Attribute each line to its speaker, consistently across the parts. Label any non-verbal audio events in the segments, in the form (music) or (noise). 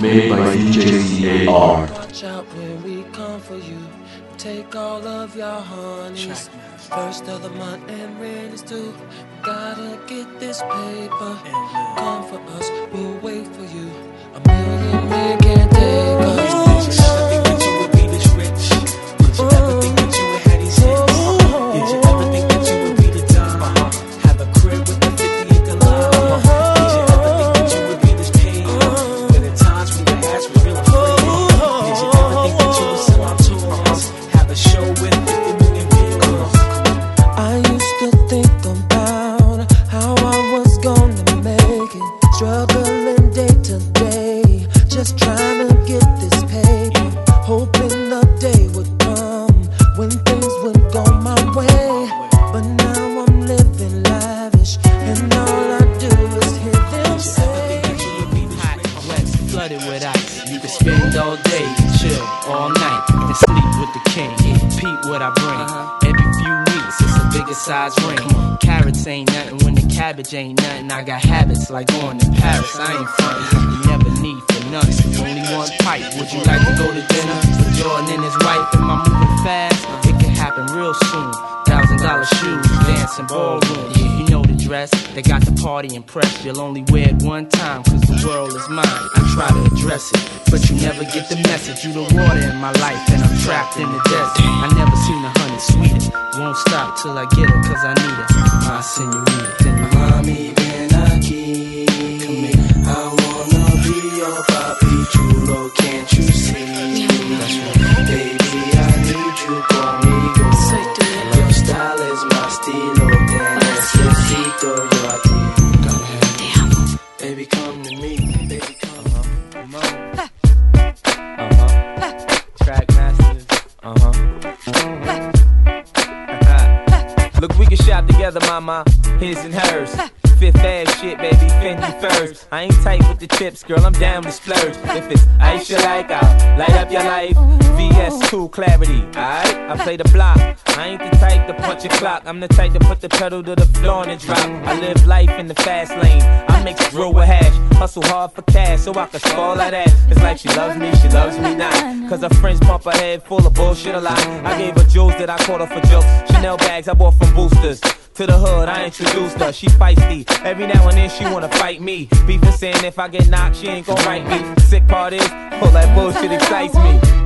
Speaker 1: Made by DJ CAR.
Speaker 2: Watch out when we come for you. Take all of your honeys. First of the month and rent is due. We gotta get this paper.
Speaker 3: Would
Speaker 2: go my way. But now I'm living lavish, and all I do is hear them say.
Speaker 3: Hot, wet, flooded with ice. You can spend all day, chill all night, and sleep with the king. Peep what I bring. Uh-huh. Every few weeks, it's a bigger size ring. Carats ain't nothing when the cabbage ain't nothing. I got habits like going to Paris. I ain't frontin'. You never need for nothing. Only one pipe. Would you like to go to dinner with Jordan and his wife? Am I moving They got the party impressed. You'll only wear it one time, cause the world is mine. I try to address it, but you never get the message. You the water in my life, and I'm trapped in the desert. I never seen a honey sweeter. Won't stop till I get her, cause I need her. Come to me. Baby, come. Come on. Uh-huh. Trackmasters. Uh-huh. (laughs)
Speaker 4: Look, we can shop together, mama. His and hers. Fifth ass shit, baby, Fendi first. I ain't tight with the chips, girl, I'm down to splurge. If it's Aisha like I'll light up your life. VS2 clarity, alright? I play the block. I ain't the type to punch a clock. I'm the type to put the pedal to the floor and drop. I live life in the fast lane. I mix drill with hash. Hustle hard for cash so I can spoil that ass. It's like she loves me, she loves me not. Cause her friends pump her head full of bullshit a lot. I gave her jewels that I caught her for jokes. Chanel bags I bought from boosters. To the hood, I introduced her. She feisty. Every now and then she wanna fight me. Beefing saying if I get knocked, she ain't gon' write me. Sick part is, all that bullshit excites me.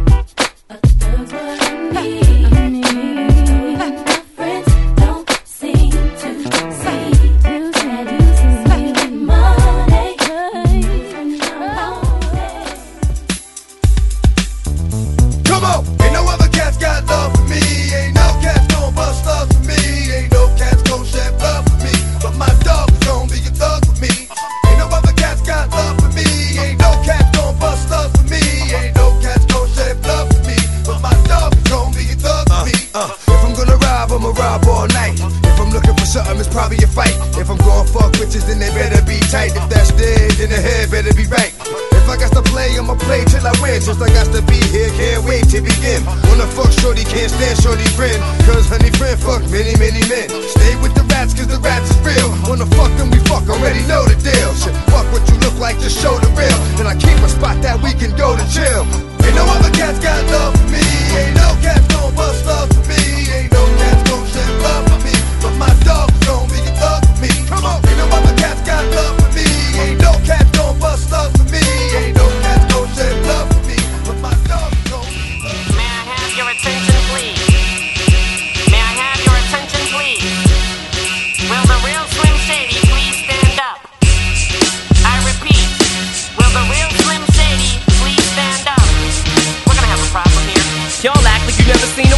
Speaker 5: Probably fight. If I'm going fuck bitches, then they better be tight. If that's dead, then the head better be right. If I got to play, I'ma play till I win. Since I got to be here, can't wait to begin. Wanna fuck shorty, can't stand shorty friend. Cause honey friend fuck many, many men. Stay with the rats, cause the rats is real. Wanna fuck them, we fuck, already know the deal. Shit, fuck what you look like, just show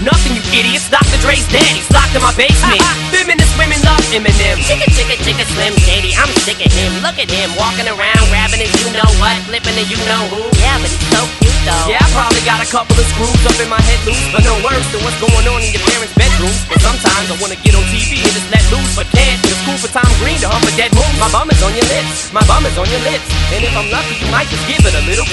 Speaker 4: Nothing, you idiots. Dr. Dre's dead. He's locked in my basement. (laughs) Feminist women love Eminem. Chicka, chicka, chicka, Slim Shady. I'm sick of him. Look at him walking around, grabbing his you know what, flipping the you know who. Yeah, but he's so cute though. Yeah, I probably got a couple of screws up in my head loose, but no worse than what's going on in your parents' bedroom. And sometimes I wanna get on TV and just let loose, but can't. It's cool for Tom Green to hump a
Speaker 6: that move, my bum is on your lips. My bum is on your lips. And if I'm lucky, you might just give it a little.